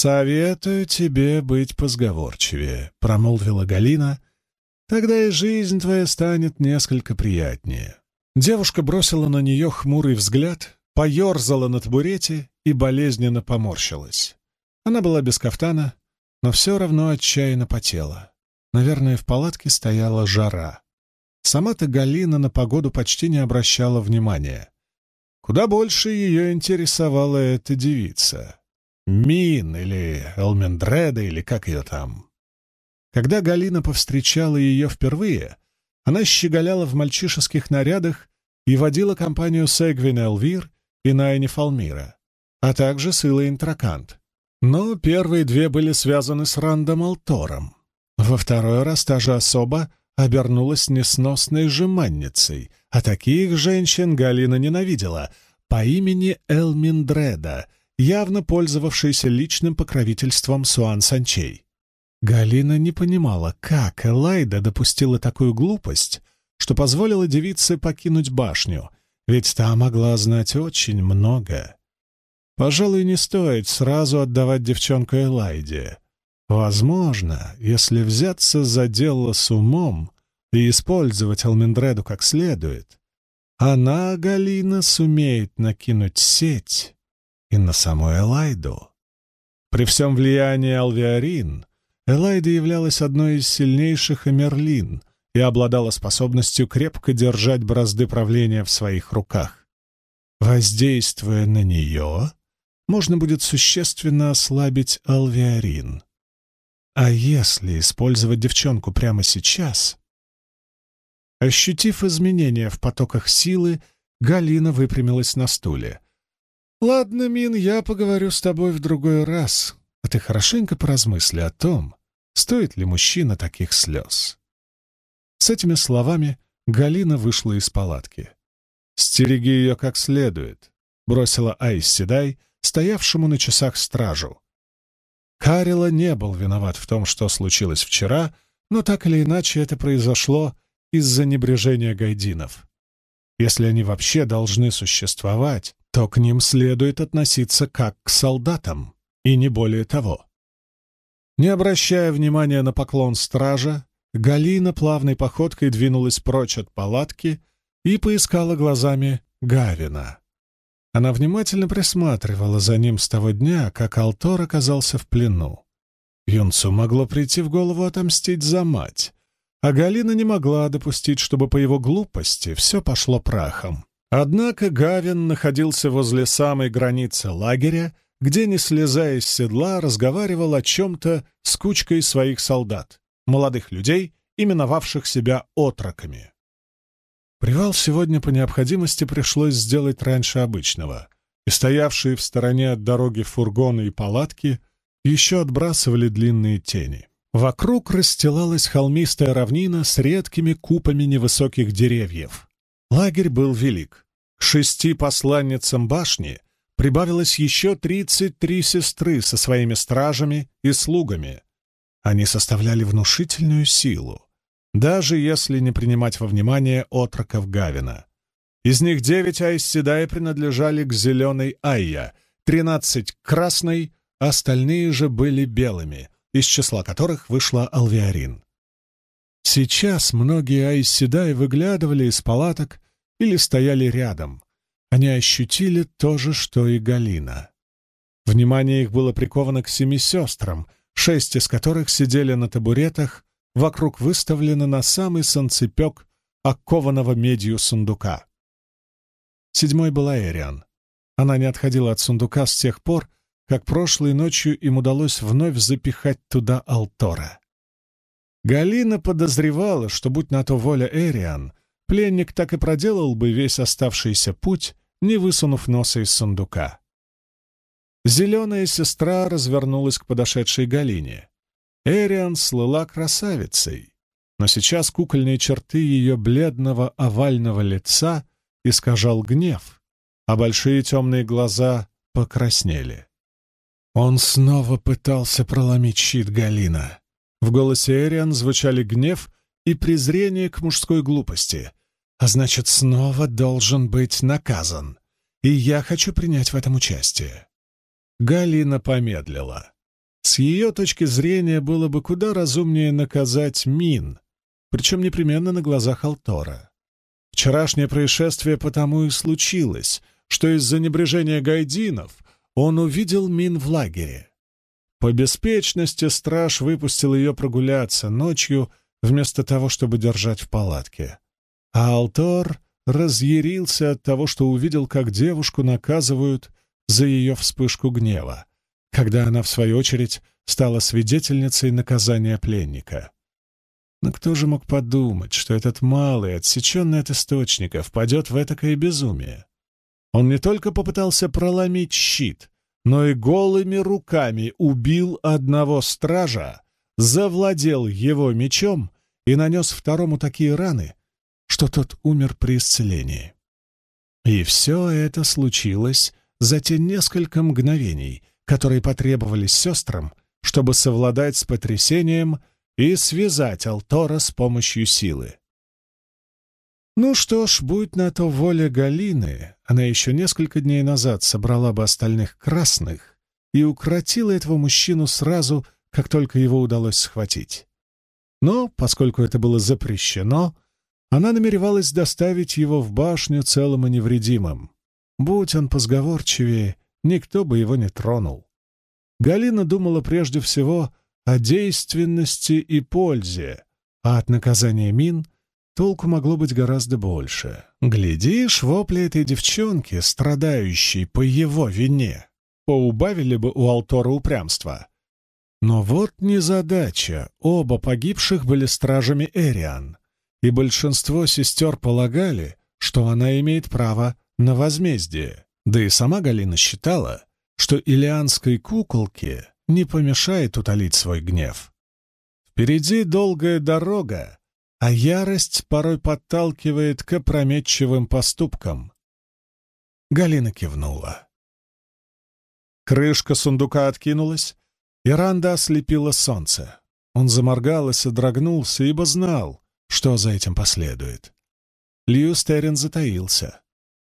«Советую тебе быть позговорчивее», — промолвила Галина. «Тогда и жизнь твоя станет несколько приятнее». Девушка бросила на нее хмурый взгляд, поерзала на табурете и болезненно поморщилась. Она была без кафтана, но все равно отчаянно потела. Наверное, в палатке стояла жара. Сама-то Галина на погоду почти не обращала внимания. Куда больше ее интересовала эта девица. Мин или Элмендреда, или как ее там. Когда Галина повстречала ее впервые, она щеголяла в мальчишеских нарядах и водила компанию Сегвин Элвир и Найни Фалмира, а также с Илой Интракант. Но первые две были связаны с Рандом Алтором. Во второй раз та же особа обернулась несносной жеманницей, а таких женщин Галина ненавидела, по имени Элминдреда — явно пользовавшийся личным покровительством Суан Санчей. Галина не понимала, как Элайда допустила такую глупость, что позволила девице покинуть башню, ведь та могла знать очень много. Пожалуй, не стоит сразу отдавать девчонку Элайде. Возможно, если взяться за дело с умом и использовать Алмендреду как следует, она, Галина, сумеет накинуть сеть и на саму Элайду. При всем влиянии Алвиарин, Элайда являлась одной из сильнейших Эмерлин и обладала способностью крепко держать бразды правления в своих руках. Воздействуя на нее, можно будет существенно ослабить Алвиарин. А если использовать девчонку прямо сейчас? Ощутив изменения в потоках силы, Галина выпрямилась на стуле — «Ладно, Мин, я поговорю с тобой в другой раз, а ты хорошенько поразмысли о том, стоит ли мужчина таких слез». С этими словами Галина вышла из палатки. «Стереги ее как следует», — бросила Айс Седай, стоявшему на часах стражу. Карила не был виноват в том, что случилось вчера, но так или иначе это произошло из-за небрежения гайдинов. Если они вообще должны существовать, то к ним следует относиться как к солдатам, и не более того. Не обращая внимания на поклон стража, Галина плавной походкой двинулась прочь от палатки и поискала глазами Гавина. Она внимательно присматривала за ним с того дня, как Алтор оказался в плену. Юнцу могло прийти в голову отомстить за мать, а Галина не могла допустить, чтобы по его глупости все пошло прахом. Однако Гавин находился возле самой границы лагеря, где, не слезая с седла, разговаривал о чем-то с кучкой своих солдат, молодых людей, именовавших себя отроками. Привал сегодня по необходимости пришлось сделать раньше обычного, и стоявшие в стороне от дороги фургоны и палатки еще отбрасывали длинные тени. Вокруг расстилалась холмистая равнина с редкими купами невысоких деревьев — Лагерь был велик. К шести посланницам башни прибавилось еще тридцать три сестры со своими стражами и слугами. Они составляли внушительную силу, даже если не принимать во внимание отроков Гавина. Из них девять Айсседай принадлежали к зеленой Айя, тринадцать — красной, остальные же были белыми, из числа которых вышла Алвиарин. Сейчас многие Айсседай выглядывали из палаток или стояли рядом. Они ощутили то же, что и Галина. Внимание их было приковано к семи сестрам, шесть из которых сидели на табуретах, вокруг выставлены на самый санцепек окованного медью сундука. Седьмой была Эриан. Она не отходила от сундука с тех пор, как прошлой ночью им удалось вновь запихать туда Алтора. Галина подозревала, что, будь на то воля Эриан, пленник так и проделал бы весь оставшийся путь, не высунув носа из сундука. Зеленая сестра развернулась к подошедшей Галине. Эриан слыла красавицей, но сейчас кукольные черты ее бледного овального лица искажал гнев, а большие темные глаза покраснели. Он снова пытался проломить щит Галина. В голосе Эриан звучали гнев и презрение к мужской глупости, а значит, снова должен быть наказан. И я хочу принять в этом участие. Галина помедлила. С ее точки зрения было бы куда разумнее наказать Мин, причем непременно на глазах Алтора. Вчерашнее происшествие потому и случилось, что из-за небрежения гайдинов он увидел Мин в лагере. По беспечности страж выпустил ее прогуляться ночью вместо того, чтобы держать в палатке. А Алтор разъярился от того, что увидел, как девушку наказывают за ее вспышку гнева, когда она, в свою очередь, стала свидетельницей наказания пленника. Но кто же мог подумать, что этот малый, отсеченный от источника, впадет в этакое безумие? Он не только попытался проломить щит, но и голыми руками убил одного стража, завладел его мечом и нанес второму такие раны, что тот умер при исцелении. И все это случилось за те несколько мгновений, которые потребовались сестрам, чтобы совладать с потрясением и связать Алтора с помощью силы. Ну что ж, будь на то воля Галины, она еще несколько дней назад собрала бы остальных красных и укротила этого мужчину сразу, как только его удалось схватить. Но, поскольку это было запрещено, она намеревалась доставить его в башню целым и невредимым. Будь он позговорчивее, никто бы его не тронул. Галина думала прежде всего о действенности и пользе, а от наказания мин толку могло быть гораздо больше. Глядишь, вопли этой девчонки, страдающей по его вине, поубавили бы у Алтора упрямства. Но вот незадача, оба погибших были стражами Эриан, и большинство сестер полагали, что она имеет право на возмездие. Да и сама Галина считала, что илианской куколке не помешает утолить свой гнев. Впереди долгая дорога, а ярость порой подталкивает к опрометчивым поступкам. Галина кивнула. Крышка сундука откинулась, и Ранда ослепила солнце. Он заморгал и содрогнулся, ибо знал, что за этим последует. Льюстерин затаился.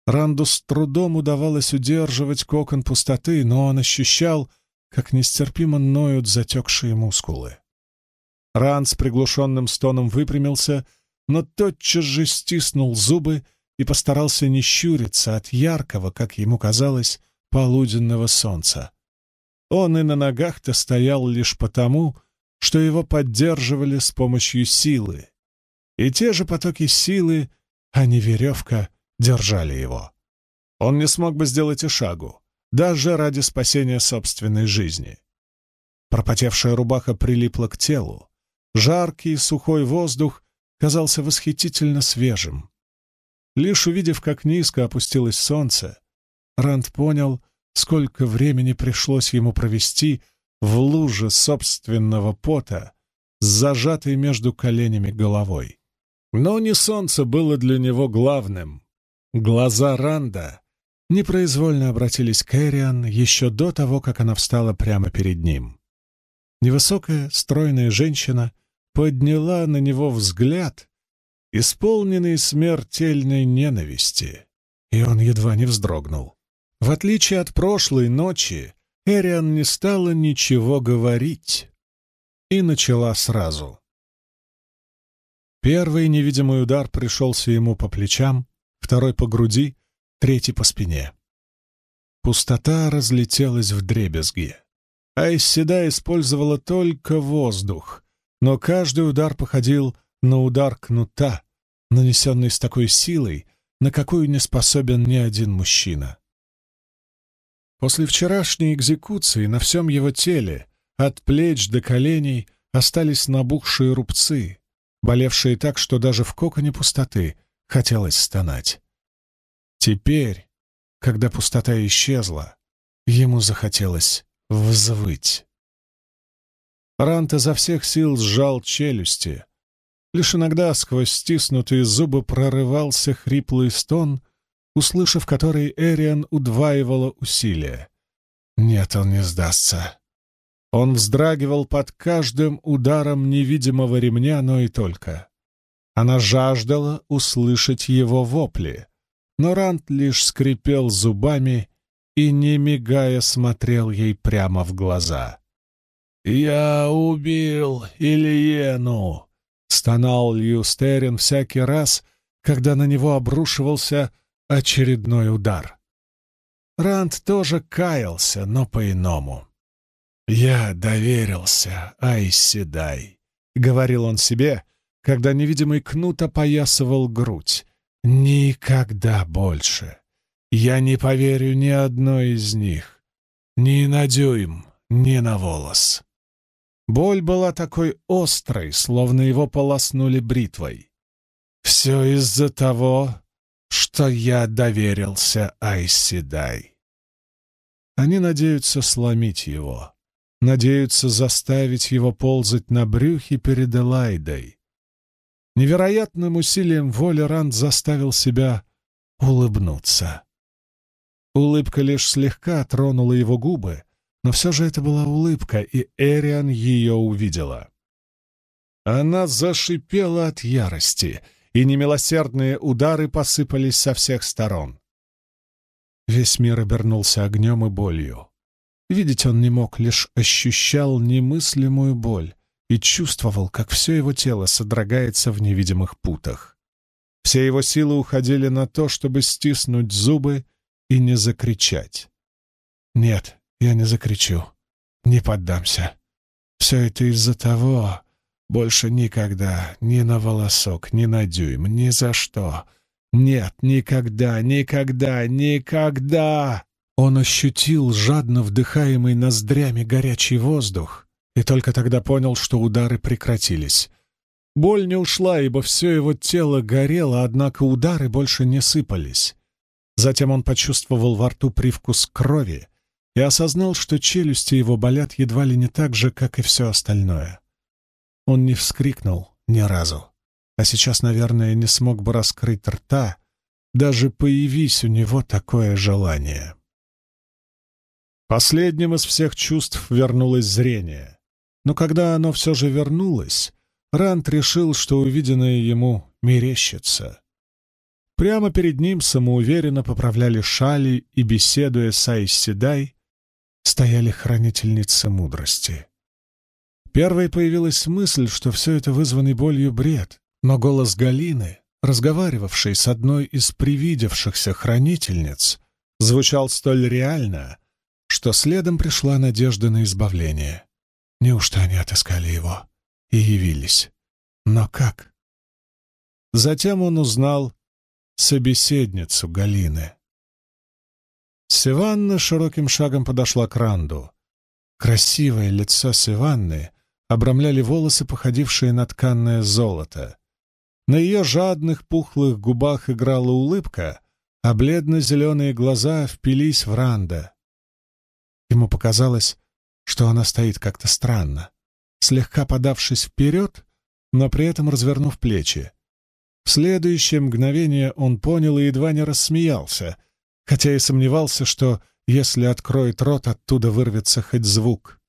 Ранду с трудом удавалось удерживать кокон пустоты, но он ощущал, как нестерпимо ноют затекшие мускулы. Ран с приглушенным стоном выпрямился, но тотчас же стиснул зубы и постарался не щуриться от яркого, как ему казалось, полуденного солнца. Он и на ногах-то стоял лишь потому, что его поддерживали с помощью силы. И те же потоки силы, а не веревка, держали его. Он не смог бы сделать и шагу, даже ради спасения собственной жизни. Пропотевшая рубаха прилипла к телу. Жаркий сухой воздух казался восхитительно свежим. Лишь увидев, как низко опустилось солнце, Ранд понял, сколько времени пришлось ему провести в луже собственного пота с зажатой между коленями головой. Но не солнце было для него главным. Глаза Ранда непроизвольно обратились к Эриан еще до того, как она встала прямо перед ним. Невысокая, стройная женщина подняла на него взгляд, исполненный смертельной ненависти, и он едва не вздрогнул. В отличие от прошлой ночи, Эриан не стала ничего говорить и начала сразу. Первый невидимый удар пришелся ему по плечам, второй по груди, третий по спине. Пустота разлетелась в дребезги. Айседа использовала только воздух, но каждый удар походил на удар кнута, нанесенный с такой силой, на какую не способен ни один мужчина. После вчерашней экзекуции на всем его теле, от плеч до коленей, остались набухшие рубцы, болевшие так, что даже в коконе пустоты хотелось стонать. Теперь, когда пустота исчезла, ему захотелось взвыть. Рант изо всех сил сжал челюсти. Лишь иногда сквозь стиснутые зубы прорывался хриплый стон, услышав который, Эриан удваивала усилия. Нет, он не сдастся. Он вздрагивал под каждым ударом невидимого ремня, но и только. Она жаждала услышать его вопли, но Рант лишь скрипел зубами и, не мигая, смотрел ей прямо в глаза. «Я убил Ильену!» — стонал Льюстерин всякий раз, когда на него обрушивался очередной удар. Ранд тоже каялся, но по-иному. «Я доверился, Айседай», — говорил он себе, когда невидимый кнут опоясывал грудь. «Никогда больше. Я не поверю ни одной из них. Ни на дюйм, ни на волос». Боль была такой острой, словно его полоснули бритвой. «Все из-за того, что я доверился Айседай». Они надеются сломить его, надеются заставить его ползать на брюхе перед Элайдой. Невероятным усилием воли Ранд заставил себя улыбнуться. Улыбка лишь слегка тронула его губы, но все же это была улыбка, и Эриан ее увидела. Она зашипела от ярости, и немилосердные удары посыпались со всех сторон. Весь мир обернулся огнем и болью. Видеть он не мог, лишь ощущал немыслимую боль и чувствовал, как все его тело содрогается в невидимых путах. Все его силы уходили на то, чтобы стиснуть зубы и не закричать. Нет, я не закричу, не поддамся. Все это из-за того, больше никогда, ни на волосок, ни на дюйм, ни за что. Нет, никогда, никогда, никогда! Он ощутил жадно вдыхаемый ноздрями горячий воздух и только тогда понял, что удары прекратились. Боль не ушла, ибо все его тело горело, однако удары больше не сыпались. Затем он почувствовал во рту привкус крови и осознал, что челюсти его болят едва ли не так же, как и все остальное. Он не вскрикнул ни разу, а сейчас, наверное, не смог бы раскрыть рта, даже появись у него такое желание. Последним из всех чувств вернулось зрение. Но когда оно все же вернулось, Рант решил, что увиденное ему мерещится. Прямо перед ним самоуверенно поправляли шали и, беседуя с Айсседай, стояли хранительницы мудрости. Первой появилась мысль, что все это вызванный болью бред, но голос Галины, разговаривавшей с одной из привидевшихся хранительниц, звучал столь реально, что следом пришла надежда на избавление. Неужто они отыскали его и явились? Но как? Затем он узнал собеседницу Галины. Сиванна широким шагом подошла к Ранду. Красивое лицо Сиванны обрамляли волосы, походившие на тканное золото. На ее жадных пухлых губах играла улыбка, а бледно-зеленые глаза впились в Ранда. Ему показалось, что она стоит как-то странно, слегка подавшись вперед, но при этом развернув плечи. В следующее мгновение он понял и едва не рассмеялся — хотя и сомневался, что, если откроет рот, оттуда вырвется хоть звук.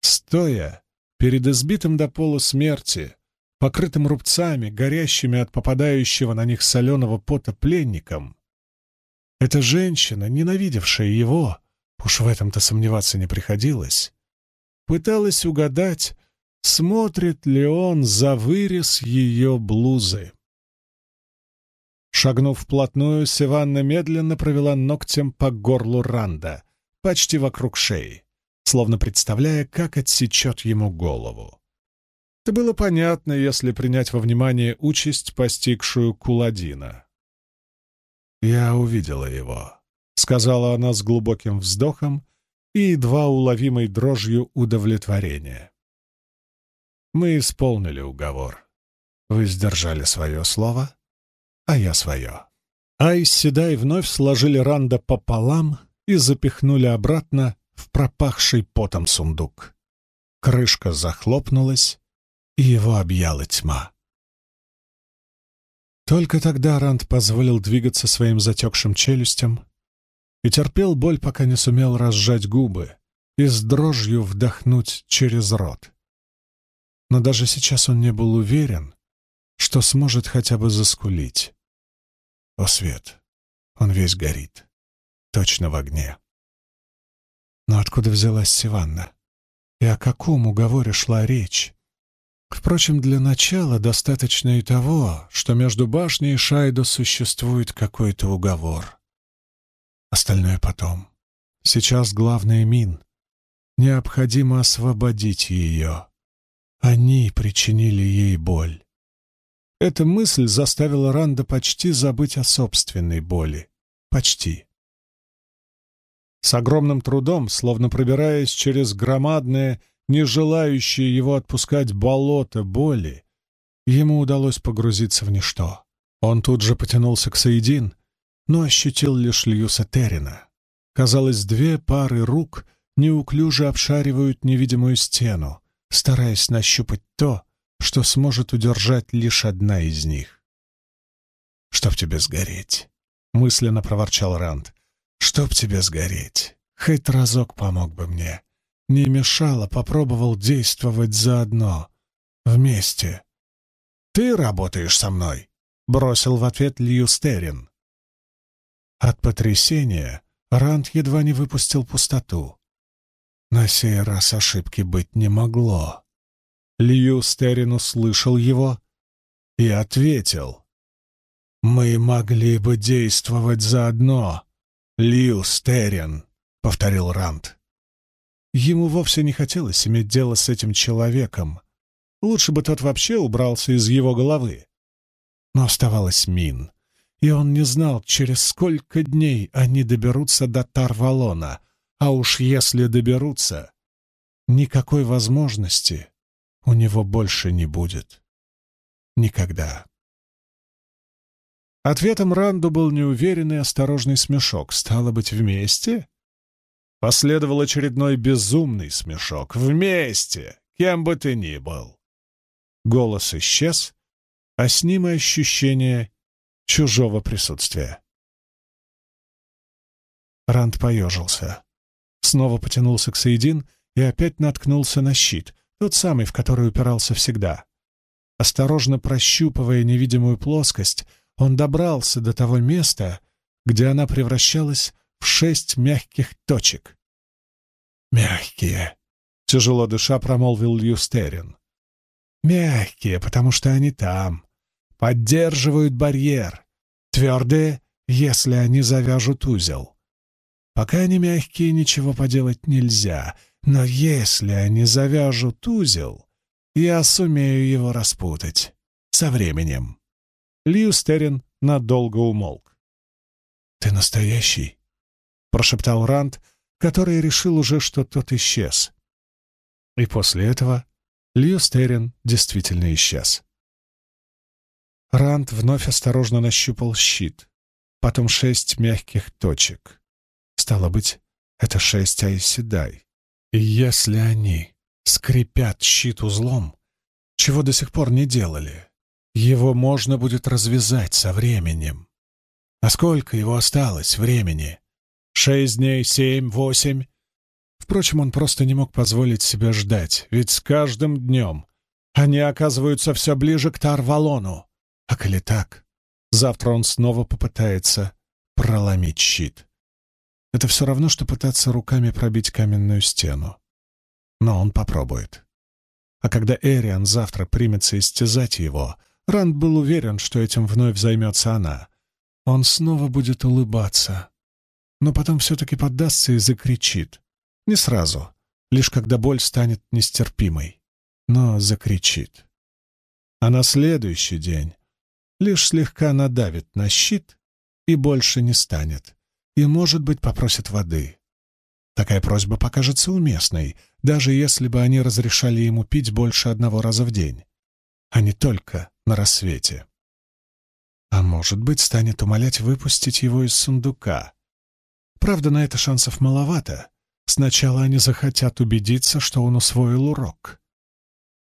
Стоя перед избитым до пола смерти, покрытым рубцами, горящими от попадающего на них соленого пота пленником, эта женщина, ненавидевшая его, уж в этом-то сомневаться не приходилось, пыталась угадать, смотрит ли он за вырез ее блузы. Шагнув вплотную, Сиванна медленно провела ногтем по горлу Ранда, почти вокруг шеи, словно представляя, как отсечет ему голову. Это было понятно, если принять во внимание участь, постигшую Куладина. «Я увидела его», — сказала она с глубоким вздохом и едва уловимой дрожью удовлетворения. «Мы исполнили уговор. Вы сдержали свое слово, а я свое. Айс Седай вновь сложили Ранда пополам и запихнули обратно в пропахший потом сундук. Крышка захлопнулась, и его объяла тьма. Только тогда Ранд позволил двигаться своим затекшим челюстям и терпел боль, пока не сумел разжать губы и с дрожью вдохнуть через рот. Но даже сейчас он не был уверен, что сможет хотя бы заскулить. О, свет! Он весь горит. Точно в огне. Но откуда взялась Сиванна? и о каком уговоре шла речь. Впрочем, для начала достаточно и того, что между башней и Шайдо существует какой-то уговор. Остальное потом. Сейчас главное Мин. Необходимо освободить ее. Они причинили ей боль. Эта мысль заставила Ранда почти забыть о собственной боли. Почти. С огромным трудом, словно пробираясь через громадное, не желающее его отпускать болото боли, ему удалось погрузиться в ничто. Он тут же потянулся к Саидин, но ощутил лишь Льюса Террина. Казалось, две пары рук неуклюже обшаривают невидимую стену, стараясь нащупать то, что сможет удержать лишь одна из них. «Чтоб тебе сгореть!» — мысленно проворчал Ранд. «Чтоб тебе сгореть! Хоть разок помог бы мне. Не мешало, попробовал действовать заодно. Вместе. Ты работаешь со мной!» — бросил в ответ Льюстерин. От потрясения Ранд едва не выпустил пустоту. На сей раз ошибки быть не могло. Лью Стерин услышал его и ответил. «Мы могли бы действовать заодно, Лью Стерин», — повторил Ранд. Ему вовсе не хотелось иметь дело с этим человеком. Лучше бы тот вообще убрался из его головы. Но оставалась Мин, и он не знал, через сколько дней они доберутся до Тарвалона, а уж если доберутся, никакой возможности у него больше не будет. Никогда. Ответом Ранду был неуверенный осторожный смешок. Стало быть, вместе? Последовал очередной безумный смешок. Вместе! Кем бы ты ни был! Голос исчез, а с ним и ощущение чужого присутствия. Ранд поежился. Снова потянулся к Саидин и опять наткнулся на щит, тот самый, в который упирался всегда. Осторожно прощупывая невидимую плоскость, он добрался до того места, где она превращалась в шесть мягких точек. «Мягкие», — тяжело дыша промолвил Люстерин. «Мягкие, потому что они там, поддерживают барьер, твердые, если они завяжут узел. Пока они мягкие, ничего поделать нельзя, но если они завяжут узел, я сумею его распутать. Со временем. Льюстерин надолго умолк. «Ты настоящий?» — прошептал Ранд, который решил уже, что тот исчез. И после этого Льюстерин действительно исчез. Ранд вновь осторожно нащупал щит, потом шесть мягких точек. Стало быть, это шесть Айседай. И если они скрипят щит узлом, чего до сих пор не делали, его можно будет развязать со временем. А сколько его осталось времени? Шесть дней, семь, восемь? Впрочем, он просто не мог позволить себе ждать, ведь с каждым днем они оказываются все ближе к Тарвалону. А коли так, завтра он снова попытается проломить щит. Это все равно, что пытаться руками пробить каменную стену. Но он попробует. А когда Эриан завтра примется истязать его, Ранд был уверен, что этим вновь займется она. Он снова будет улыбаться. Но потом все-таки поддастся и закричит. Не сразу, лишь когда боль станет нестерпимой. Но закричит. А на следующий день лишь слегка надавит на щит и больше не станет и, может быть, попросят воды. Такая просьба покажется уместной, даже если бы они разрешали ему пить больше одного раза в день, а не только на рассвете. А может быть, станет умолять выпустить его из сундука. Правда, на это шансов маловато. Сначала они захотят убедиться, что он усвоил урок.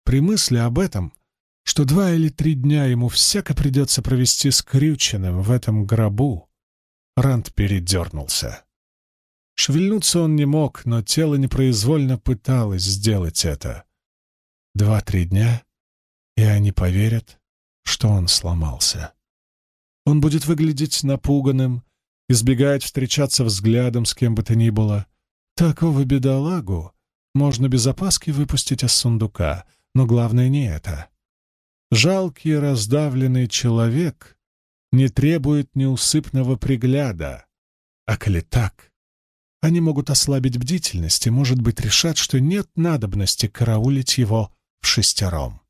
При мысли об этом, что два или три дня ему всяко придется провести скрюченным в этом гробу, Ранд передернулся. Шевельнуться он не мог, но тело непроизвольно пыталось сделать это. Два-три дня, и они поверят, что он сломался. Он будет выглядеть напуганным, избегать встречаться взглядом с кем бы то ни было. Такого бедолагу можно без опаски выпустить из сундука, но главное не это. Жалкий раздавленный человек не требует неусыпного пригляда, а коли так, они могут ослабить бдительность и, может быть, решат, что нет надобности караулить его в шестером.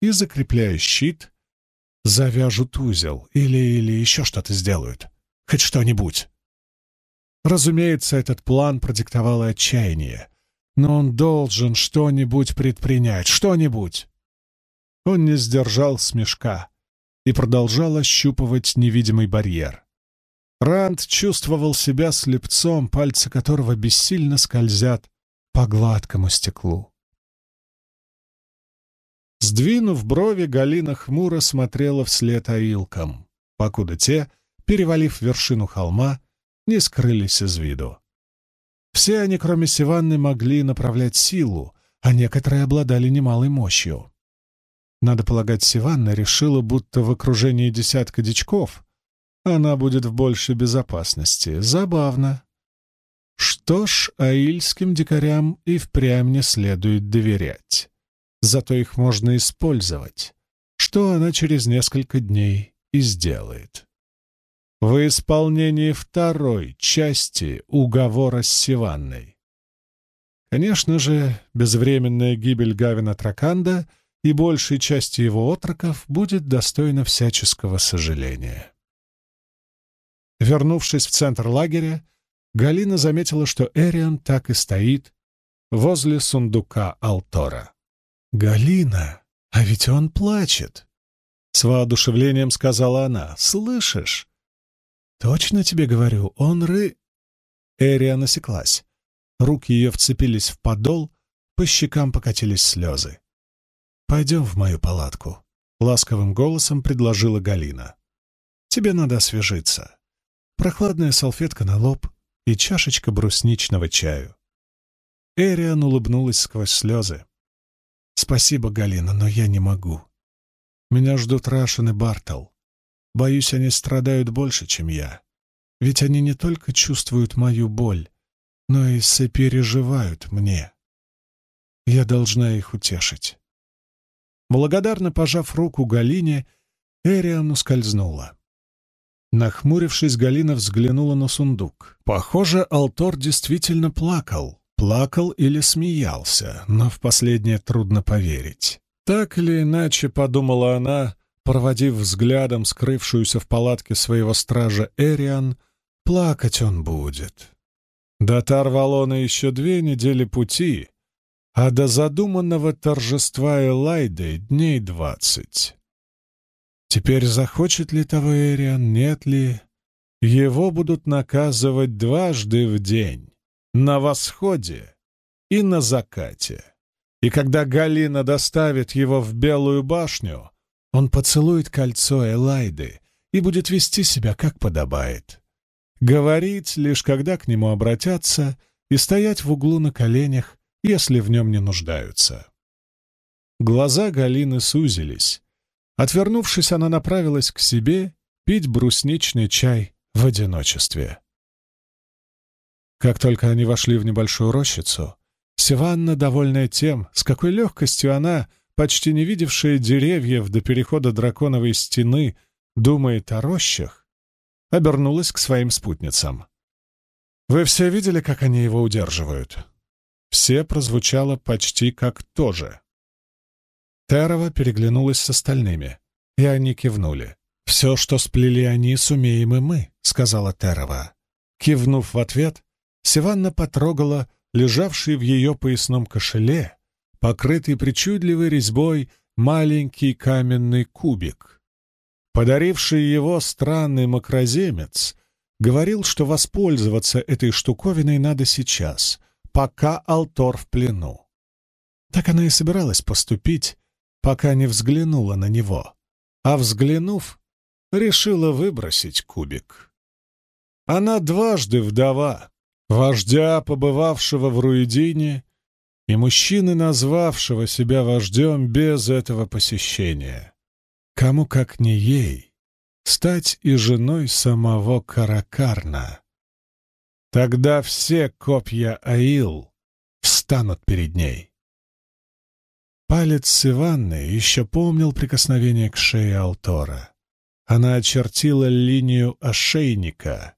И, закрепляя щит, завяжут узел или, или еще что-то сделают. Хоть что-нибудь. Разумеется, этот план продиктовало отчаяние, но он должен что-нибудь предпринять, что-нибудь. Он не сдержал смешка и продолжал ощупывать невидимый барьер. Ранд чувствовал себя слепцом, пальцы которого бессильно скользят по гладкому стеклу. Сдвинув брови, Галина хмуро смотрела вслед аилкам, покуда те, перевалив вершину холма, не скрылись из виду. Все они, кроме Сиванны, могли направлять силу, а некоторые обладали немалой мощью. Надо полагать, Сиванна решила, будто в окружении десятка дичков она будет в большей безопасности. Забавно. Что ж, аильским дикарям и впрямь не следует доверять. Зато их можно использовать, что она через несколько дней и сделает. В исполнении второй части уговора с Сиванной. Конечно же, безвременная гибель Гавина Траканда и большей части его отроков будет достойна всяческого сожаления. Вернувшись в центр лагеря, Галина заметила, что Эриан так и стоит возле сундука Алтора. «Галина, а ведь он плачет!» С воодушевлением сказала она. «Слышишь? Точно тебе говорю, он ры...» Эриан осеклась. Руки ее вцепились в подол, по щекам покатились слезы. «Пойдем в мою палатку», — ласковым голосом предложила Галина. «Тебе надо освежиться прохладная салфетка на лоб и чашечка брусничного чаю. Эриан улыбнулась сквозь слезы. «Спасибо, Галина, но я не могу. Меня ждут Рашин и Бартл. Боюсь, они страдают больше, чем я. Ведь они не только чувствуют мою боль, но и сопереживают мне. Я должна их утешить». Благодарно пожав руку Галине, Эриан ускользнула. Нахмурившись, Галина взглянула на сундук. Похоже, Алтор действительно плакал. Плакал или смеялся, но в последнее трудно поверить. Так или иначе, подумала она, проводив взглядом скрывшуюся в палатке своего стража Эриан, плакать он будет. До Тарвалона еще две недели пути, а до задуманного торжества Элайды дней двадцать. Теперь захочет ли того Эриан, нет ли, его будут наказывать дважды в день, на восходе и на закате. И когда Галина доставит его в Белую башню, он поцелует кольцо Элайды и будет вести себя, как подобает. Говорить, лишь когда к нему обратятся, и стоять в углу на коленях, если в нем не нуждаются. Глаза Галины сузились, Отвернувшись, она направилась к себе пить брусничный чай в одиночестве. Как только они вошли в небольшую рощицу, Сиванна, довольная тем, с какой легкостью она, почти не видевшая деревьев до перехода драконовой стены, думает о рощах, обернулась к своим спутницам. «Вы все видели, как они его удерживают?» Все прозвучало почти как то же. Терова переглянулась с остальными, и они кивнули. «Все, что сплели они, сумеем и мы», — сказала Терова. Кивнув в ответ, Сиванна потрогала лежавший в ее поясном кошеле, покрытый причудливой резьбой, маленький каменный кубик. Подаривший его странный макроземец говорил, что воспользоваться этой штуковиной надо сейчас, пока Алтор в плену. Так она и собиралась поступить, пока не взглянула на него, а взглянув, решила выбросить кубик. Она дважды вдова, вождя, побывавшего в Руидине, и мужчины, назвавшего себя вождем без этого посещения. Кому, как не ей, стать и женой самого Каракарна. Тогда все копья Аил встанут перед ней. Палец Сиванны еще помнил прикосновение к шее Алтора. Она очертила линию ошейника,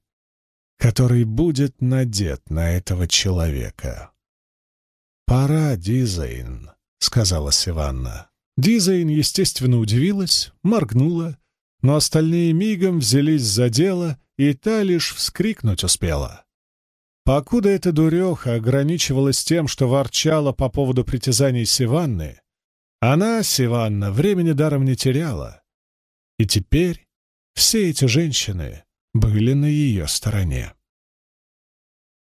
который будет надет на этого человека. «Пора, Дизайн», — сказала Сиванна. Дизайн, естественно, удивилась, моргнула, но остальные мигом взялись за дело, и та лишь вскрикнуть успела. Покуда эта дуреха ограничивалась тем, что ворчала по поводу притязаний Сиванны, она, Сиванна, времени даром не теряла. И теперь все эти женщины были на ее стороне.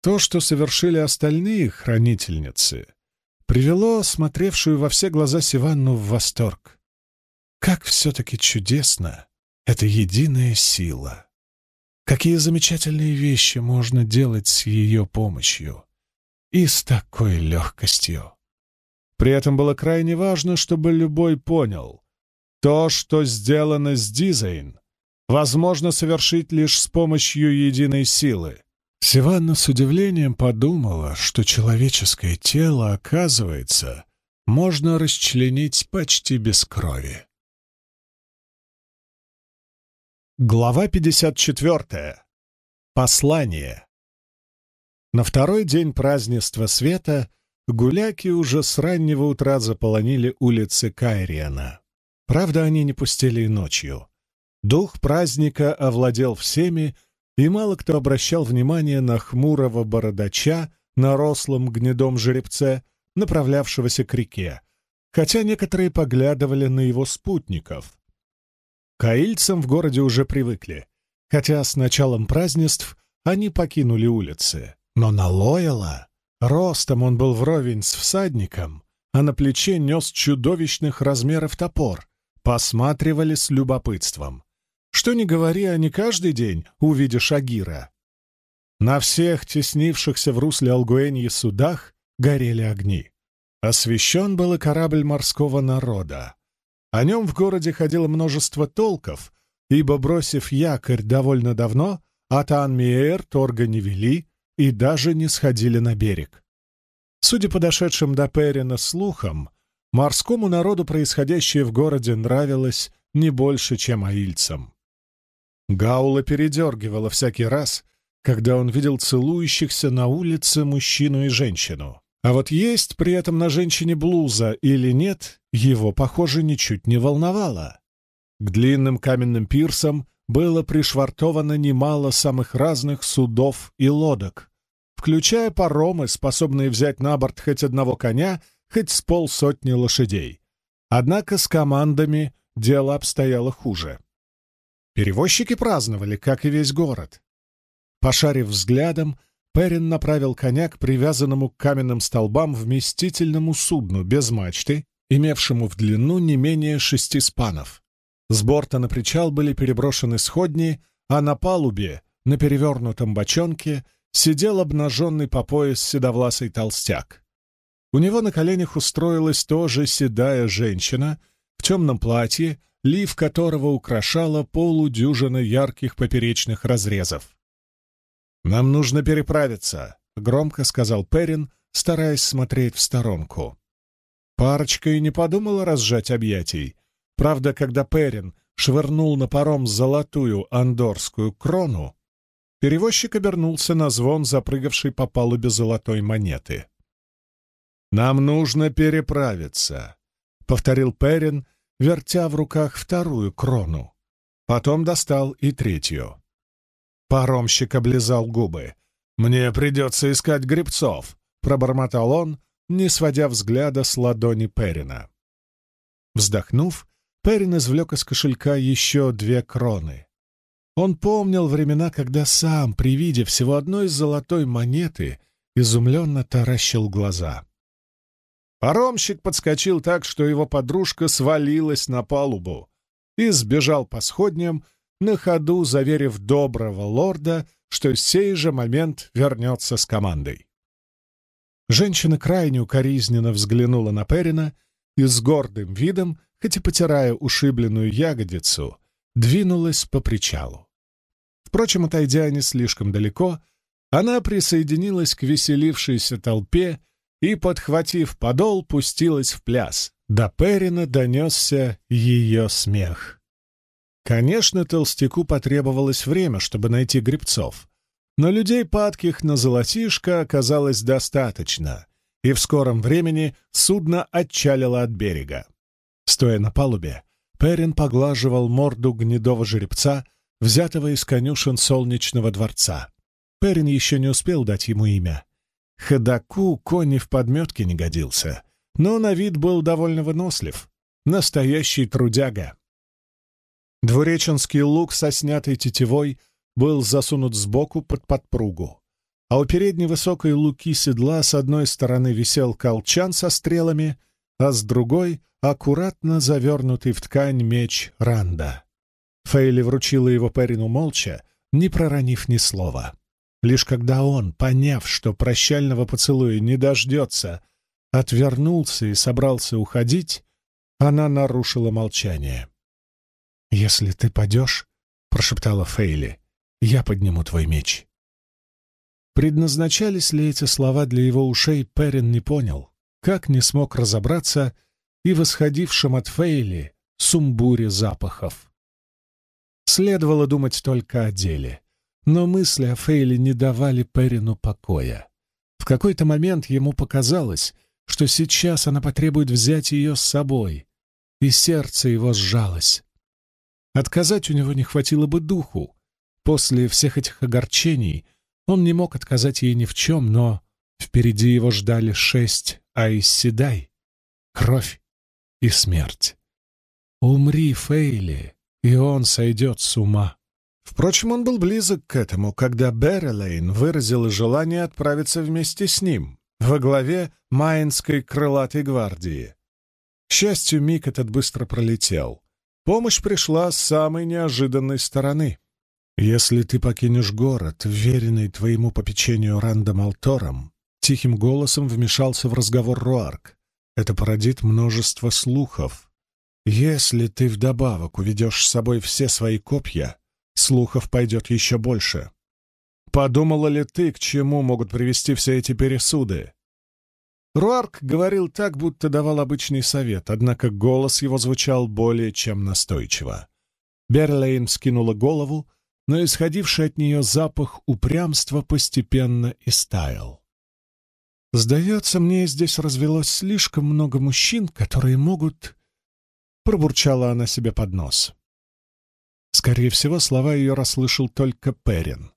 То, что совершили остальные хранительницы, привело смотревшую во все глаза Сиванну в восторг. Как все-таки чудесно эта единая сила! Какие замечательные вещи можно делать с ее помощью! И с такой легкостью! При этом было крайне важно, чтобы любой понял, то, что сделано с Дизайн, возможно совершить лишь с помощью единой силы. Сиванна с удивлением подумала, что человеческое тело, оказывается, можно расчленить почти без крови. Глава 54. Послание. На второй день празднества света гуляки уже с раннего утра заполонили улицы Кайриана. Правда, они не пустили и ночью. Дух праздника овладел всеми, и мало кто обращал внимание на хмурого бородача на рослом гнедом жеребце, направлявшегося к реке, хотя некоторые поглядывали на его спутников. К аильцам в городе уже привыкли, хотя с началом празднеств они покинули улицы. Но на Лойла ростом он был вровень с всадником, а на плече нес чудовищных размеров топор, посматривали с любопытством. Что ни говори, а не каждый день увидишь Агира. На всех теснившихся в русле Алгуэньи судах горели огни. Освещен был и корабль морского народа. О нем в городе ходило множество толков, ибо, бросив якорь довольно давно, Атан-Миэр торга не вели и даже не сходили на берег. Судя по дошедшим до Перина слухам, морскому народу происходящее в городе нравилось не больше, чем аильцам. Гаула передергивала всякий раз, когда он видел целующихся на улице мужчину и женщину. А вот есть при этом на женщине блуза или нет, его, похоже, ничуть не волновало. К длинным каменным пирсам было пришвартовано немало самых разных судов и лодок, включая паромы, способные взять на борт хоть одного коня, хоть с полсотни лошадей. Однако с командами дело обстояло хуже. Перевозчики праздновали, как и весь город. Пошарив взглядом, Перин направил коня к привязанному к каменным столбам вместительному судну без мачты, имевшему в длину не менее шести спанов. С борта на причал были переброшены сходни, а на палубе, на перевернутом бочонке, сидел обнаженный по пояс седовласый толстяк. У него на коленях устроилась тоже седая женщина в темном платье лиф которого украшала полудюжина ярких поперечных разрезов. «Нам нужно переправиться», — громко сказал Перин, стараясь смотреть в сторонку. Парочка и не подумала разжать объятий. Правда, когда Перин швырнул на паром золотую андорскую крону, перевозчик обернулся на звон запрыгавшей по палубе золотой монеты. «Нам нужно переправиться», — повторил Перин, вертя в руках вторую крону. Потом достал и третью. Паромщик облизал губы. «Мне придется искать грибцов», — пробормотал он, не сводя взгляда с ладони Перина. Вздохнув, Перин извлек из кошелька еще две кроны. Он помнил времена, когда сам, при виде всего одной золотой монеты, изумленно таращил глаза. Паромщик подскочил так, что его подружка свалилась на палубу и сбежал по сходням, на ходу заверив доброго лорда, что сей же момент вернется с командой. Женщина крайне укоризненно взглянула на Перина и с гордым видом, хоть и потирая ушибленную ягодицу, двинулась по причалу. Впрочем, отойдя не слишком далеко, она присоединилась к веселившейся толпе и, подхватив подол, пустилась в пляс. До Перина донесся ее смех. Конечно, толстяку потребовалось время, чтобы найти грибцов, но людей, падких на золотишко, оказалось достаточно, и в скором времени судно отчалило от берега. Стоя на палубе, Перин поглаживал морду гнедого жеребца, взятого из конюшен солнечного дворца. Перин еще не успел дать ему имя. Ходаку конь в подметке не годился, но на вид был довольно вынослив. Настоящий трудяга. Двуреченский лук со снятой тетивой был засунут сбоку под подпругу, а у передней высокой луки седла с одной стороны висел колчан со стрелами, а с другой — аккуратно завернутый в ткань меч Ранда. Фейли вручила его Перину молча, не проронив ни слова. Лишь когда он, поняв, что прощального поцелуя не дождется, отвернулся и собрался уходить, она нарушила молчание. «Если ты падешь, — прошептала Фейли, — я подниму твой меч». Предназначались ли эти слова для его ушей, Перин не понял, как не смог разобраться и восходившем от Фейли сумбуре запахов. Следовало думать только о деле — но мысли о Фейле не давали Перину покоя. В какой-то момент ему показалось, что сейчас она потребует взять ее с собой, и сердце его сжалось. Отказать у него не хватило бы духу. После всех этих огорчений он не мог отказать ей ни в чем, но впереди его ждали шесть Айсседай, кровь и смерть. Умри, Фейли, и он сойдет с ума. Впрочем, он был близок к этому, когда Беррелейн выразил желание отправиться вместе с ним, во главе Майнской крылатой гвардии. К счастью, миг этот быстро пролетел. Помощь пришла с самой неожиданной стороны. «Если ты покинешь город, веренный твоему попечению Рандом Алтором», тихим голосом вмешался в разговор Руарк. «Это породит множество слухов. Если ты вдобавок уведешь с собой все свои копья, слухов пойдет еще больше. Подумала ли ты, к чему могут привести все эти пересуды? Руарк говорил так, будто давал обычный совет, однако голос его звучал более чем настойчиво. Берлейн скинула голову, но исходивший от нее запах упрямства постепенно истаял. «Сдается мне, здесь развелось слишком много мужчин, которые могут...» Пробурчала она себе под нос. Скорее всего, слова ее расслышал только Перин.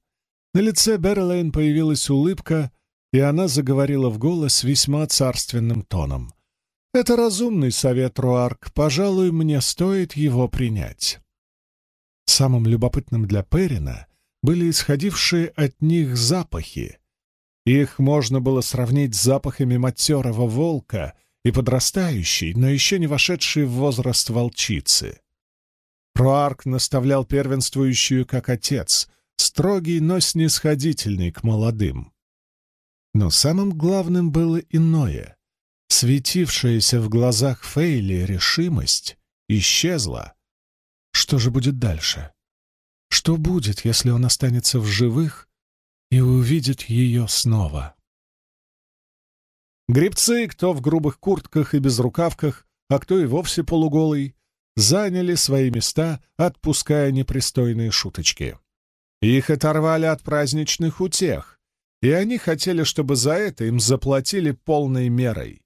На лице Берлейн появилась улыбка, и она заговорила в голос весьма царственным тоном. «Это разумный совет, Руарк. Пожалуй, мне стоит его принять». Самым любопытным для Перина были исходившие от них запахи. Их можно было сравнить с запахами матерого волка и подрастающей, но еще не вошедшей в возраст волчицы. Руарк наставлял первенствующую как отец, строгий, но снисходительный к молодым. Но самым главным было иное. Светившаяся в глазах Фейли решимость исчезла. Что же будет дальше? Что будет, если он останется в живых и увидит ее снова? Гребцы, кто в грубых куртках и безрукавках, а кто и вовсе полуголый, заняли свои места, отпуская непристойные шуточки. Их оторвали от праздничных утех, и они хотели, чтобы за это им заплатили полной мерой.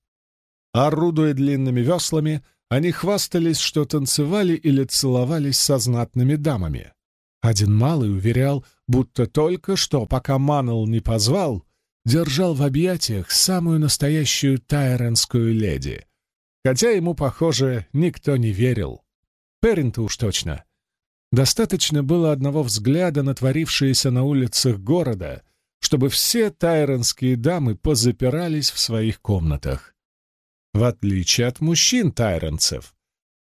Орудуя длинными веслами, они хвастались, что танцевали или целовались со знатными дамами. Один малый уверял, будто только что, пока Маннелл не позвал, держал в объятиях самую настоящую тайренскую леди, хотя ему, похоже, никто не верил. Перрин-то уж точно. Достаточно было одного взгляда на творившееся на улицах города, чтобы все тайронские дамы позапирались в своих комнатах. В отличие от мужчин-тайронцев,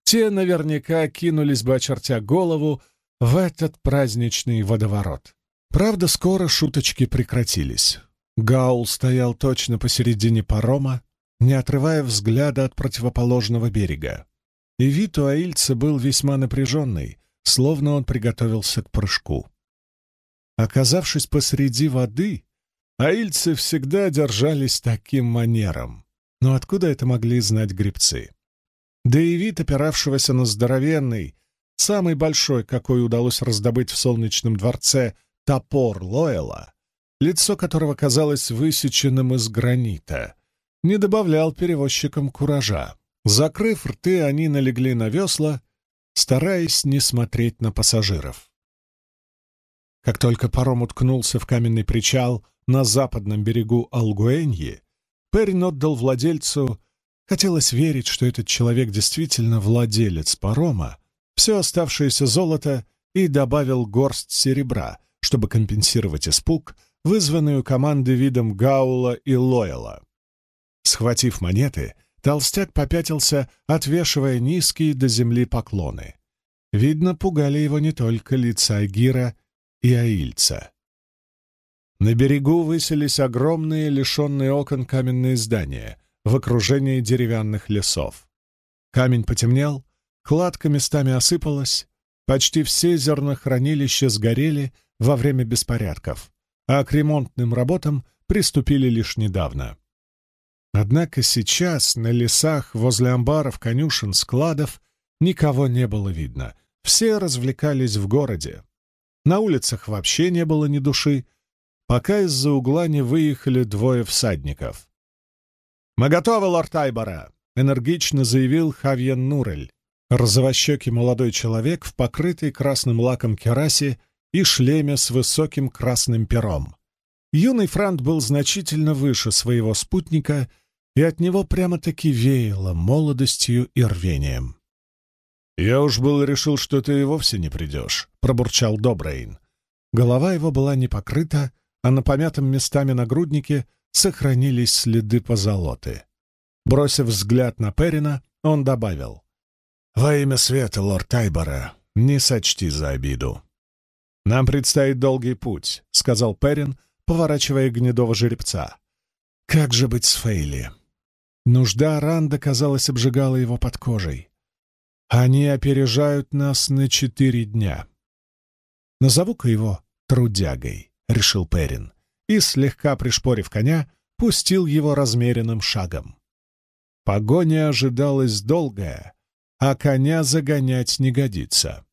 те наверняка кинулись бы, очертя голову, в этот праздничный водоворот. Правда, скоро шуточки прекратились. Гаул стоял точно посередине парома, не отрывая взгляда от противоположного берега и вид у аильца был весьма напряженный, словно он приготовился к прыжку. Оказавшись посреди воды, Аильцы всегда держались таким манером. Но откуда это могли знать гребцы? Да и вид опиравшегося на здоровенный, самый большой, какой удалось раздобыть в солнечном дворце, топор Лоэла, лицо которого казалось высеченным из гранита, не добавлял перевозчикам куража. Закрыв рты, они налегли на весла, стараясь не смотреть на пассажиров. Как только паром уткнулся в каменный причал на западном берегу Алгуэньи, Перрин отдал владельцу, хотелось верить, что этот человек действительно владелец парома, все оставшееся золото и добавил горсть серебра, чтобы компенсировать испуг, вызванную команды видом Гаула и Лойла. Схватив монеты, толстяк попятился, отвешивая низкие до земли поклоны. Видно, пугали его не только лица Гира и Аильца. На берегу высились огромные, лишенные окон каменные здания в окружении деревянных лесов. Камень потемнел, кладка местами осыпалась, почти все зернохранилища сгорели во время беспорядков, а к ремонтным работам приступили лишь недавно. Однако сейчас на лесах, возле амбаров, конюшен, складов никого не было видно. Все развлекались в городе. На улицах вообще не было ни души, пока из-за угла не выехали двое всадников. «Мы готовы, лорд Айбора!» — энергично заявил Хавьен Нурель, розовощекий молодой человек в покрытой красным лаком керасе и шлеме с высоким красным пером. Юный Франт был значительно выше своего спутника — и от него прямо-таки веяло молодостью и рвением. «Я уж было решил, что ты и вовсе не придешь», — пробурчал Добрейн. Голова его была не покрыта, а на помятом местами нагруднике сохранились следы позолоты. Бросив взгляд на Перина, он добавил. «Во имя света, лорд Тайбора, не сочти за обиду». «Нам предстоит долгий путь», — сказал Перин, поворачивая гнедого жеребца. «Как же быть с Фейли?» Нужда Ранда, казалось, обжигала его под кожей. Они опережают нас на четыре дня. Назову-ка его трудягой, — решил Перин, и, слегка пришпорив коня, пустил его размеренным шагом. Погоня ожидалась долгая, а коня загонять не годится.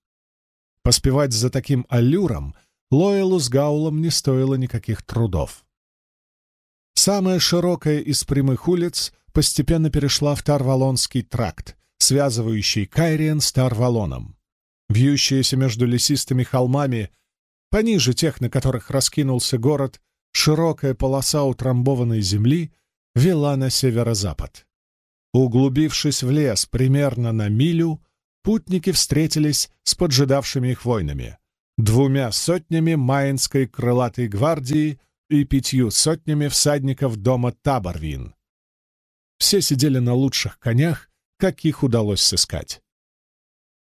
Поспевать за таким аллюром Лоэлу с Гаулом не стоило никаких трудов. Самая широкая из прямых улиц постепенно перешла в Тарвалонский тракт, связывающий Кайриен с Тарвалоном. Вьющаяся между лесистыми холмами, пониже тех, на которых раскинулся город, широкая полоса утрамбованной земли вела на северо-запад. Углубившись в лес примерно на милю, путники встретились с поджидавшими их воинами, двумя сотнями Майнской крылатой гвардии и пятью сотнями всадников дома Таборвин, все сидели на лучших конях, каких удалось сыскать.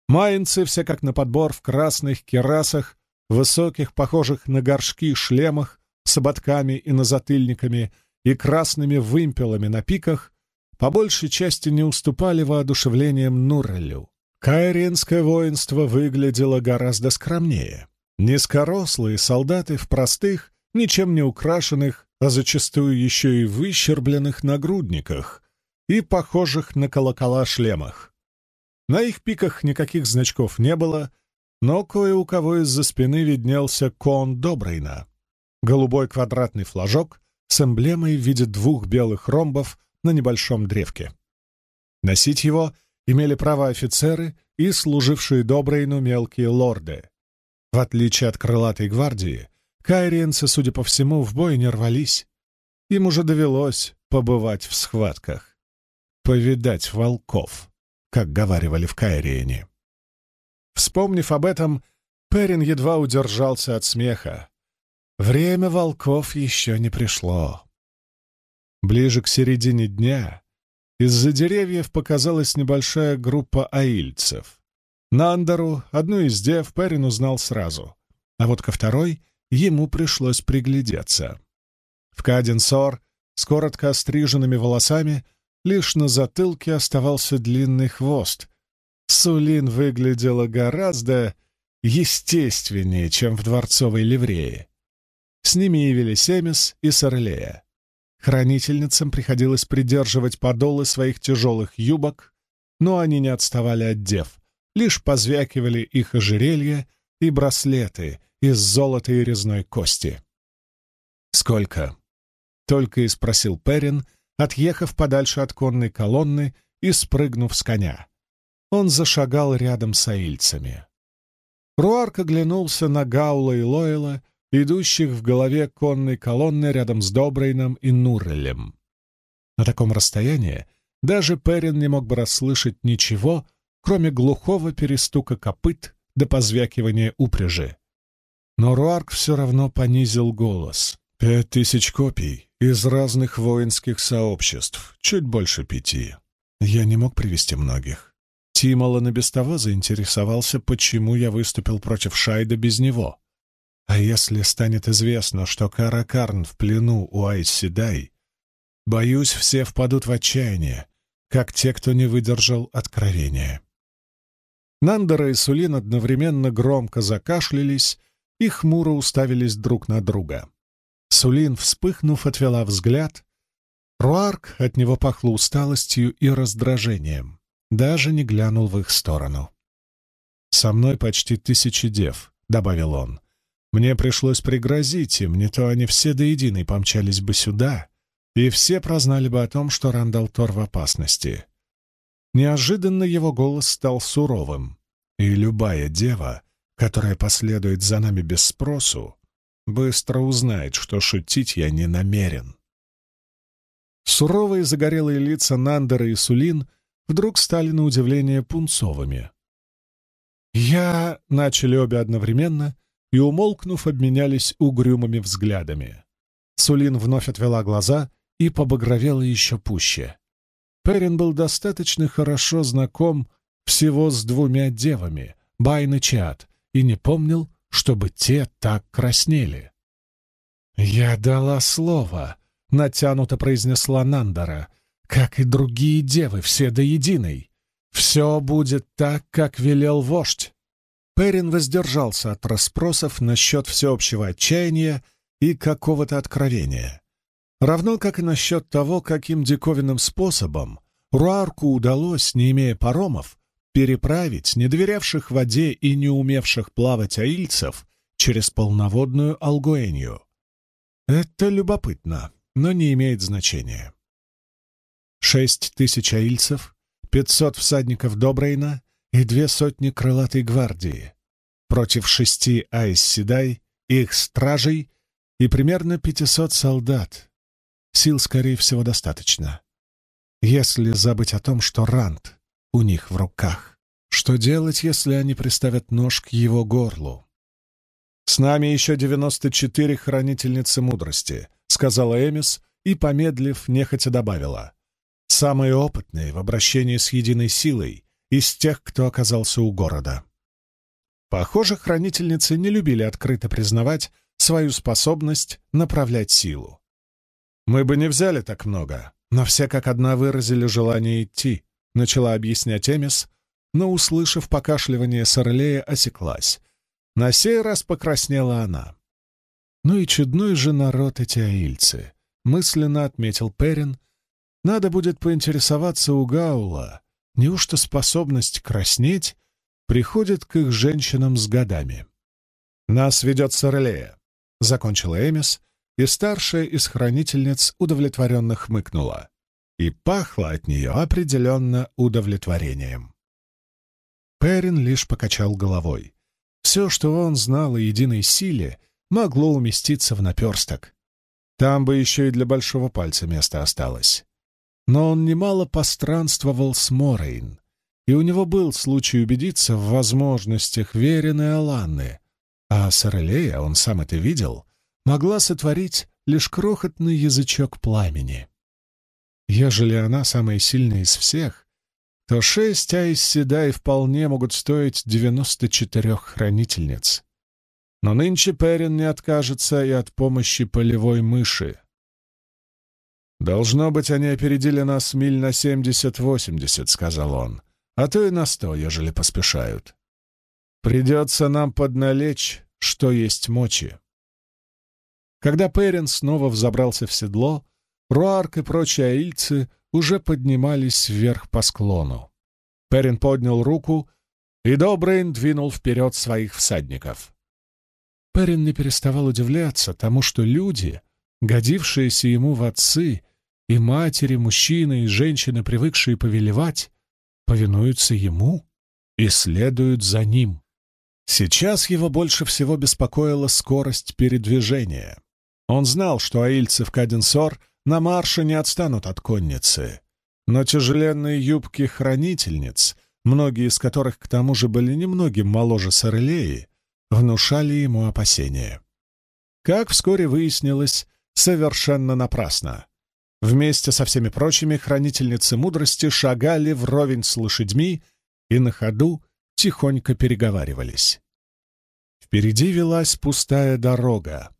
Майнцы все как на подбор в красных керасах, высоких, похожих на горшки, шлемах с ободками и назатыльниками и красными вымпелами на пиках, по большей части не уступали воодушевлением Нуррелю. Кайренское воинство выглядело гораздо скромнее. Низкорослые солдаты в простых, ничем не украшенных, а зачастую еще и выщербленных нагрудниках, и похожих на колокола шлемах. На их пиках никаких значков не было, но кое у кого из-за спины виднелся кон Добрейна. Голубой квадратный флажок с эмблемой в виде двух белых ромбов на небольшом древке. Носить его имели право офицеры и служившие Добрейну мелкие лорды. В отличие от крылатой гвардии, кайриенцы, судя по всему, в бой не рвались. Им уже довелось побывать в схватках повидать волков, как говаривали в Кайриене. Вспомнив об этом, Перин едва удержался от смеха. Время волков еще не пришло. Ближе к середине дня из-за деревьев показалась небольшая группа аильцев. Нандару, одну из дев, Перин узнал сразу, а вот ко второй ему пришлось приглядеться. В Каденсор с коротко остриженными волосами — Лишь на затылке оставался длинный хвост. Сулин выглядела гораздо естественнее, чем в дворцовой ливрее. С ними явились Эмис и Сорелея. Хранительницам приходилось придерживать подолы своих тяжелых юбок, но они не отставали от дев, лишь позвякивали их ожерелья и браслеты из золота и резной кости. «Сколько?» — только и спросил Перин, отъехав подальше от конной колонны и спрыгнув с коня. Он зашагал рядом с аильцами. Руарк оглянулся на Гаула и Лойла, идущих в голове конной колонны рядом с Добрейном и Нуррелем. На таком расстоянии даже Перин не мог бы расслышать ничего, кроме глухого перестука копыт до позвякивания упряжи. Но Руарк все равно понизил голос. «Пять тысяч копий из разных воинских сообществ, чуть больше пяти. Я не мог привести многих. Тимолан и без того заинтересовался, почему я выступил против Шайда без него. А если станет известно, что Каракарн в плену у Айсседай, боюсь, все впадут в отчаяние, как те, кто не выдержал откровения. Нандера и Сулин одновременно громко закашлялись и хмуро уставились друг на друга. Сулин, вспыхнув, отвела взгляд. Руарк от него пахло усталостью и раздражением даже не глянул в их сторону. «Со мной почти тысячи дев», — добавил он. «Мне пришлось пригрозить им, не то они все до единой помчались бы сюда, и все прознали бы о том, что Рандал Тор в опасности». Неожиданно его голос стал суровым, и любая дева, которая последует за нами без спросу, быстро узнает, что шутить я не намерен. Суровые загорелые лица Нандера и Сулин вдруг стали на удивление пунцовыми. «Я...» — начали обе одновременно и, умолкнув, обменялись угрюмыми взглядами. Сулин вновь отвела глаза и побагровела еще пуще. Перин был достаточно хорошо знаком всего с двумя девами, Байн и Чат, и не помнил, чтобы те так краснели. «Я дала слово», — натянуто произнесла Нандара, как и другие девы, все до единой. Все будет так, как велел вождь. Перин воздержался от расспросов насчет всеобщего отчаяния и какого-то откровения. Равно как и насчет того, каким диковинным способом Руарку удалось, не имея паромов, переправить недоверявших воде и не умевших плавать аильцев через полноводную Алгуэнью. Это любопытно, но не имеет значения. Шесть тысяч аильцев, пятьсот всадников Добрейна и две сотни крылатой гвардии против шести Айс-Седай, их стражей и примерно пятисот солдат. Сил, скорее всего, достаточно. Если забыть о том, что Рант у них в руках. Что делать, если они приставят нож к его горлу? «С нами еще девяносто четыре хранительницы мудрости», — сказала Эмис и, помедлив, нехотя добавила самые опытные в обращении с единой силой из тех, кто оказался у города. Похоже, хранительницы не любили открыто признавать свою способность направлять силу. «Мы бы не взяли так много, но все как одна выразили желание идти», — начала объяснять Эмис, но, услышав покашливание Сорлея, осеклась. На сей раз покраснела она. «Ну и чудной же народ эти аильцы», — мысленно отметил Перин, надо будет поинтересоваться у Гаула, неужто способность краснеть приходит к их женщинам с годами. «Нас ведет Сорелея», — закончила Эмис, и старшая из хранительниц удовлетворенно хмыкнула. И пахло от нее определенно удовлетворением. Перин лишь покачал головой. Все, что он знал о единой силе, могло уместиться в наперсток. Там бы еще и для большого пальца место осталось. Но он немало постранствовал с Морейн, и у него был случай убедиться в возможностях Верин и Аланны, а Сорелея, он сам это видел, могла сотворить лишь крохотный язычок пламени. Ежели она самая сильная из всех, то шесть Айс Седай вполне могут стоить девяносто четырех хранительниц. Но нынче Перин не откажется и от помощи полевой мыши. «Должно быть, они опередили нас миль на семьдесят-восемьдесят», — сказал он, — «а то и на сто, ежели поспешают. Придется нам подналечь, что есть мочи». Когда Перин снова взобрался в седло, Руарк и прочие аильцы уже поднимались вверх по склону. Перин поднял руку, и Добрейн двинул вперед своих всадников. Перин не переставал удивляться тому, что люди, годившиеся ему в отцы, и матери, мужчины и женщины, привыкшие повелевать, повинуются ему и следуют за ним. Сейчас его больше всего беспокоила скорость передвижения. Он знал, что аильцы в Каденсор на марше не отстанут от конницы, но тяжеленные юбки хранительниц, многие из которых к тому же были немногим моложе Сорелеи, внушали ему опасения. Как вскоре выяснилось, совершенно напрасно. Вместе со всеми прочими хранительницы мудрости шагали вровень с лошадьми и на ходу тихонько переговаривались. Впереди велась пустая дорога.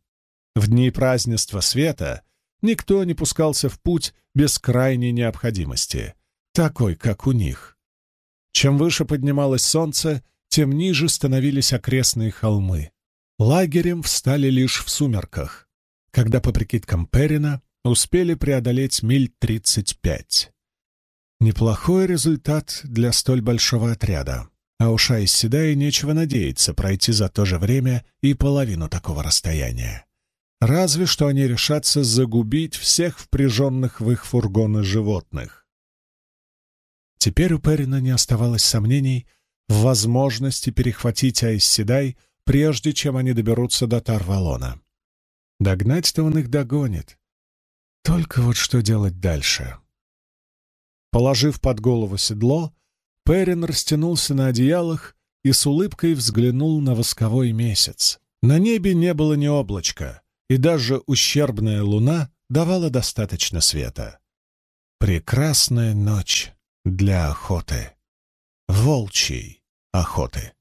В дни празднества света никто не пускался в путь без крайней необходимости, такой, как у них. Чем выше поднималось солнце, тем ниже становились окрестные холмы. Лагерем встали лишь в сумерках, когда, по прикидкам Перина, успели преодолеть миль 35. Неплохой результат для столь большого отряда. А у Шай Седай нечего надеяться пройти за то же время и половину такого расстояния. Разве что они решатся загубить всех впряженных в их фургоны животных. Теперь у Перина не оставалось сомнений в возможности перехватить Айсседай, прежде чем они доберутся до Тарвалона. Догнать-то он их догонит. Только вот что делать дальше? Положив под голову седло, Перин растянулся на одеялах и с улыбкой взглянул на восковой месяц. На небе не было ни облачка, и даже ущербная луна давала достаточно света. Прекрасная ночь для охоты. Волчьей охоты.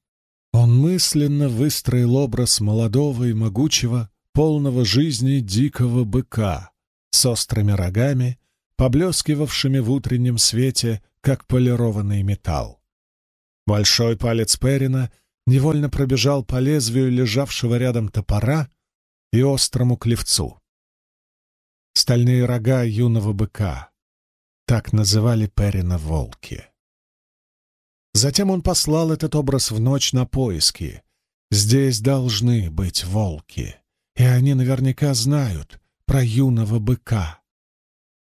Он мысленно выстроил образ молодого и могучего, полного жизни дикого быка с острыми рогами, поблескивавшими в утреннем свете, как полированный металл. Большой палец Перина невольно пробежал по лезвию лежавшего рядом топора и острому клевцу. Стальные рога юного быка. Так называли Перина волки. Затем он послал этот образ в ночь на поиски. Здесь должны быть волки, и они наверняка знают про юного быка.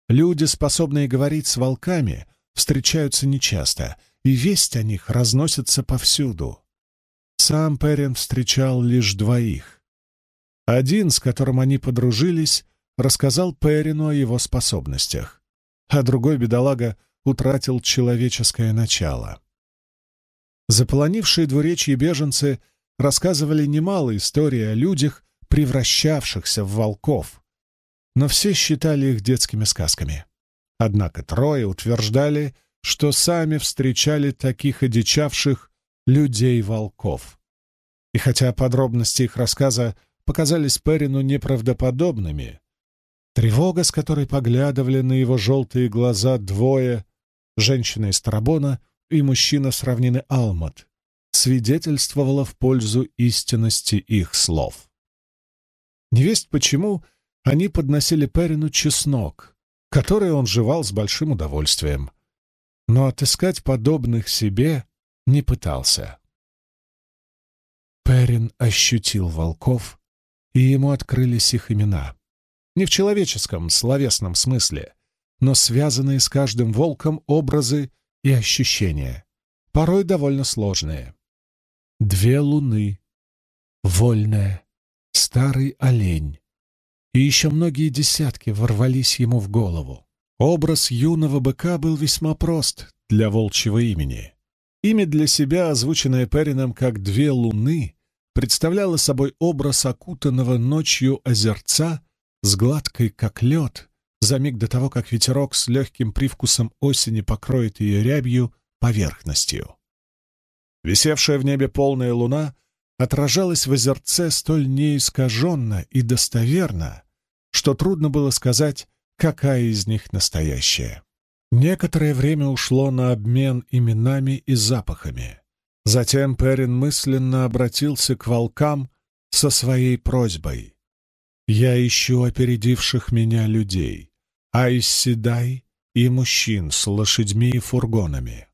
Люди, способные говорить с волками, встречаются нечасто, и весть о них разносится повсюду. Сам Перин встречал лишь двоих. Один, с которым они подружились, рассказал Перину о его способностях, а другой бедолага утратил человеческое начало. Заполонившие двуречье беженцы рассказывали немало историй о людях, превращавшихся в волков, но все считали их детскими сказками. Однако трое утверждали, что сами встречали таких одичавших людей-волков. И хотя подробности их рассказа показались Перину неправдоподобными, тревога, с которой поглядывали на его желтые глаза двое, женщина из Тарабона и мужчина с равнины Алмат, свидетельствовала в пользу истинности их слов. Невесть почему они подносили Перину чеснок, который он жевал с большим удовольствием. Но отыскать подобных себе не пытался. Перин ощутил волков, и ему открылись их имена. Не в человеческом, словесном смысле, но связанные с каждым волком образы и ощущения, порой довольно сложные. Две луны, вольная, старый олень, и еще многие десятки ворвались ему в голову. Образ юного быка был весьма прост для волчьего имени. Имя для себя, озвученное Перином как «две луны», представляло собой образ окутанного ночью озерца с гладкой, как лед, за миг до того, как ветерок с легким привкусом осени покроет ее рябью поверхностью. Висевшая в небе полная луна отражалась в озерце столь неискаженно и достоверно, что трудно было сказать, какая из них настоящая. Некоторое время ушло на обмен именами и запахами. Затем Перин мысленно обратился к волкам со своей просьбой. Я ищу опередивших меня людей, Айсседай и мужчин с лошадьми и фургонами.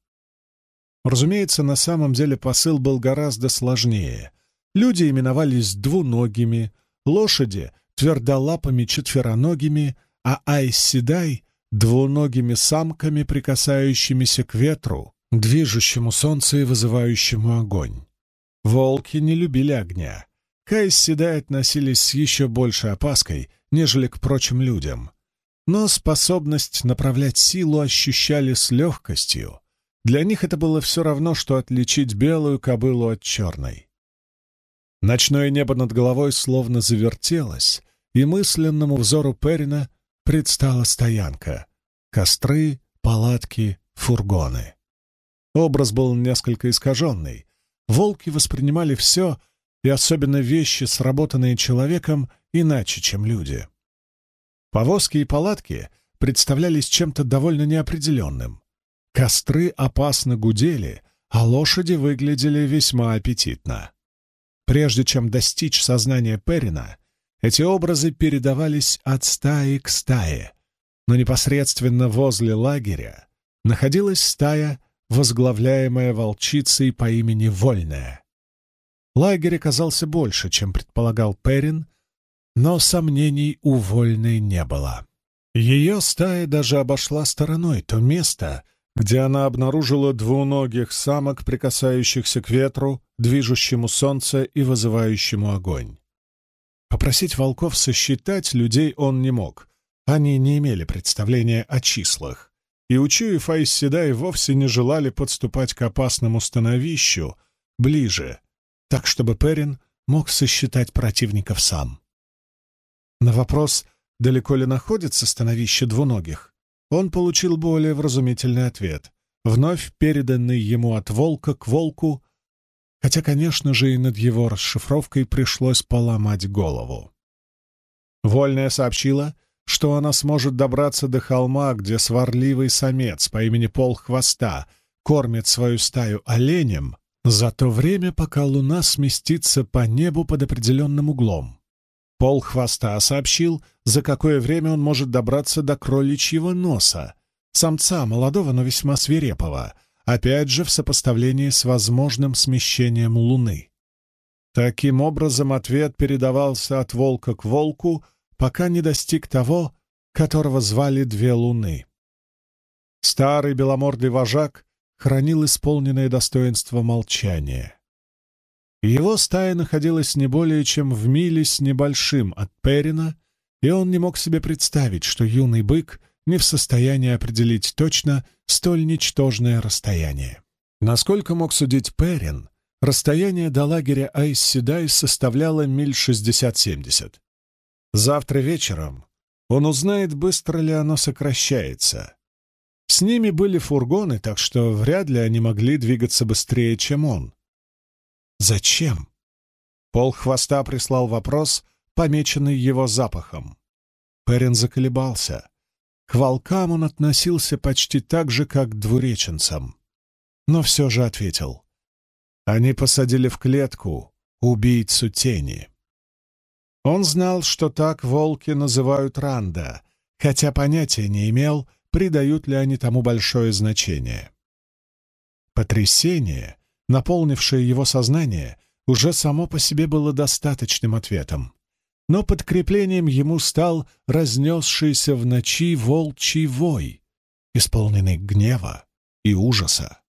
Разумеется, на самом деле посыл был гораздо сложнее. Люди именовались двуногими, лошади — твердолапыми четвероногими, а Айсседай — двуногими самками, прикасающимися к ветру, движущему солнце и вызывающему огонь. Волки не любили огня. К Айсседай относились с еще большей опаской, нежели к прочим людям. Но способность направлять силу ощущали с легкостью, для них это было все равно, что отличить белую кобылу от черной. Ночное небо над головой словно завертелось, и мысленному взору Перина предстала стоянка — костры, палатки, фургоны. Образ был несколько искаженный. Волки воспринимали все, и особенно вещи, сработанные человеком, иначе, чем люди. Повозки и палатки представлялись чем-то довольно неопределенным. Костры опасно гудели, а лошади выглядели весьма аппетитно. Прежде чем достичь сознания Перина, эти образы передавались от стаи к стае, но непосредственно возле лагеря находилась стая, возглавляемая волчицей по имени Вольная. Лагерь оказался больше, чем предполагал Перин, но сомнений у Вольной не было. Ее стая даже обошла стороной то место, где она обнаружила двуногих самок, прикасающихся к ветру, движущему солнце и вызывающему огонь. Попросить волков сосчитать людей он не мог. Они не имели представления о числах. И учуяв Айсседай вовсе не желали подступать к опасному становищу ближе, так чтобы Перин мог сосчитать противников сам. На вопрос, далеко ли находится становище двуногих, он получил более вразумительный ответ, вновь переданный ему от волка к волку, хотя, конечно же, и над его расшифровкой пришлось поломать голову. Вольная сообщила, что она сможет добраться до холма, где сварливый самец по имени Пол Хвоста кормит свою стаю оленем за то время, пока луна сместится по небу под определенным углом. Пол хвоста сообщил, за какое время он может добраться до кроличьего носа, самца молодого, но весьма свирепого, опять же в сопоставлении с возможным смещением Луны. Таким образом, ответ передавался от волка к волку, пока не достиг того, которого звали Две Луны. Старый беломордый вожак хранил исполненное достоинство молчания. Его стая находилась не более чем в миле с небольшим от Перина, и он не мог себе представить, что юный бык не в состоянии определить точно столь ничтожное расстояние. Насколько мог судить Перин, расстояние до лагеря Айсседай составляло миль 60-70. Завтра вечером он узнает, быстро ли оно сокращается. С ними были фургоны, так что вряд ли они могли двигаться быстрее, чем он. Зачем? Пол хвоста прислал вопрос, помеченный его запахом. Перин заколебался. К волкам он относился почти так же, как к двуреченцам. Но все же ответил. Они посадили в клетку убийцу тени. Он знал, что так волки называют Ранда, хотя понятия не имел, придают ли они тому большое значение. Потрясение наполнившее его сознание, уже само по себе было достаточным ответом. Но подкреплением ему стал разнесшийся в ночи волчий вой, исполненный гнева и ужаса.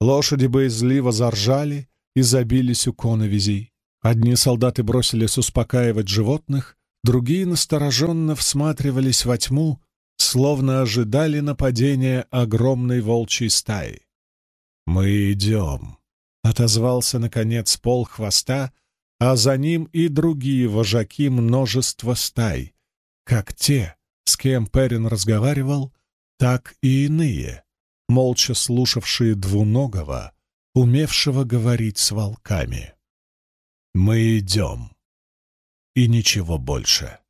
Лошади боязливо заржали и забились у коновизей. Одни солдаты бросились успокаивать животных, другие настороженно всматривались во тьму, словно ожидали нападения огромной волчьей стаи. «Мы идем», — отозвался, наконец, пол хвоста, а за ним и другие вожаки множества стай, как те, с кем Перин разговаривал, так и иные, молча слушавшие двуногого, умевшего говорить с волками. «Мы идем» и ничего больше.